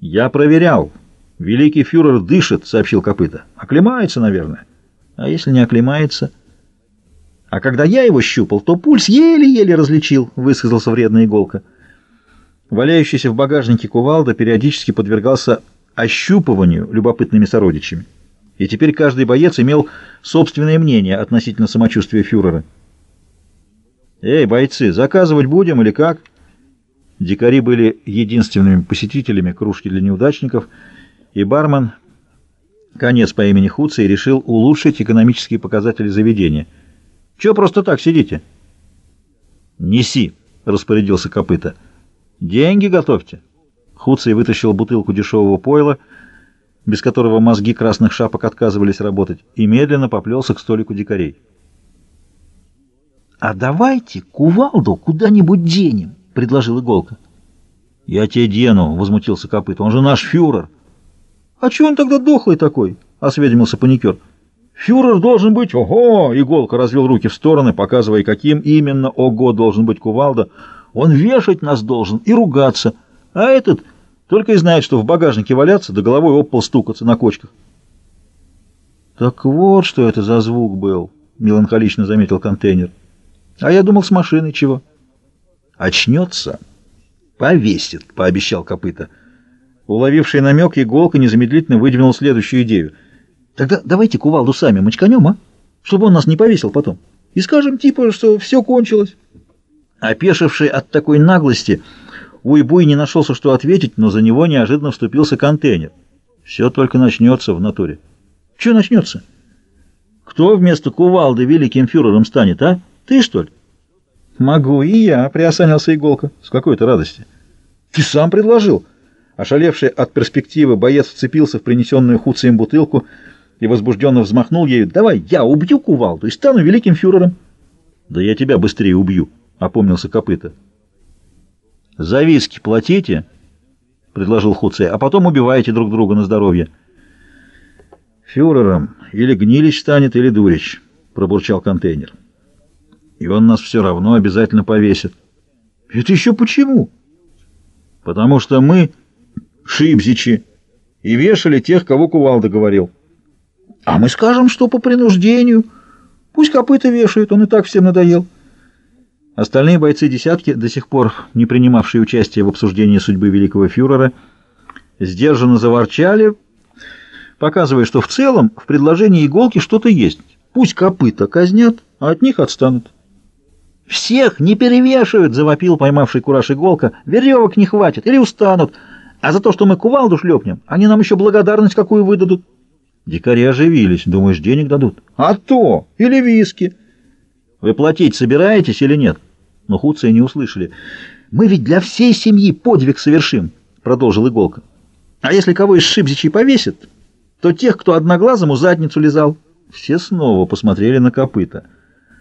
Я проверял. Великий фюрер дышит, сообщил копыта. Оклемается, наверное. А если не оклемается? А когда я его щупал, то пульс еле-еле различил, высказался вредная иголка. Валяющийся в багажнике кувалда периодически подвергался ощупыванию любопытными сородичами. И теперь каждый боец имел собственное мнение относительно самочувствия фюрера. «Эй, бойцы, заказывать будем или как?» Дикари были единственными посетителями кружки для неудачников, и бармен, конец по имени Хуций, решил улучшить экономические показатели заведения. «Чего просто так сидите?» «Неси», — распорядился копыта. «Деньги готовьте». Хуций вытащил бутылку дешевого пойла, без которого мозги красных шапок отказывались работать, и медленно поплелся к столику дикарей. «А давайте кувалду куда-нибудь денем», — предложил Иголка. «Я тебе дену», — возмутился копыт, — «он же наш фюрер». «А чего он тогда дохлый такой?» — осведомился паникер. «Фюрер должен быть ого!» — Иголка развел руки в стороны, показывая, каким именно ого должен быть кувалда. «Он вешать нас должен и ругаться, а этот только и знает, что в багажнике валяться, да головой об пол стукаться на кочках». «Так вот, что это за звук был», — меланхолично заметил контейнер. А я думал, с машиной чего. Очнется, повесит, пообещал копыта. Уловивший намек, иголка незамедлительно выдвинул следующую идею. Тогда давайте кувалду сами мочканем, а? Чтобы он нас не повесил потом. И скажем, типа, что все кончилось. Опешивший от такой наглости, Уйбуй не нашелся, что ответить, но за него неожиданно вступился контейнер. Все только начнется в натуре. Что начнется? Кто вместо кувалды великим фюрером станет, а? Ты, что ли? Могу и я, приосанился Иголка. С какой-то радости. Ты сам предложил. Ошалевший от перспективы боец вцепился в принесенную Хуцием бутылку и возбужденно взмахнул ею. «Давай, я убью кувалду и стану великим фюрером». «Да я тебя быстрее убью», — опомнился копыта. «За виски платите», — предложил Хуцей, — «а потом убиваете друг друга на здоровье». «Фюрером или Гнилич станет, или Дурич», — пробурчал контейнер и он нас все равно обязательно повесит. Это еще почему? Потому что мы шибзичи и вешали тех, кого Кувалда говорил. А мы скажем, что по принуждению. Пусть копыта вешают, он и так всем надоел. Остальные бойцы десятки, до сих пор не принимавшие участие в обсуждении судьбы великого фюрера, сдержанно заворчали, показывая, что в целом в предложении иголки что-то есть. Пусть копыта казнят, а от них отстанут. «Всех не перевешивают!» — завопил поймавший кураж иголка. «Веревок не хватит или устанут. А за то, что мы кувалду шлепнем, они нам еще благодарность какую выдадут». Дикари оживились. Думаешь, денег дадут? «А то! Или виски!» «Вы платить собираетесь или нет?» Но хуцы не услышали. «Мы ведь для всей семьи подвиг совершим!» — продолжил иголка. «А если кого из шибзичей повесит, то тех, кто одноглазому задницу лизал». Все снова посмотрели на копыта —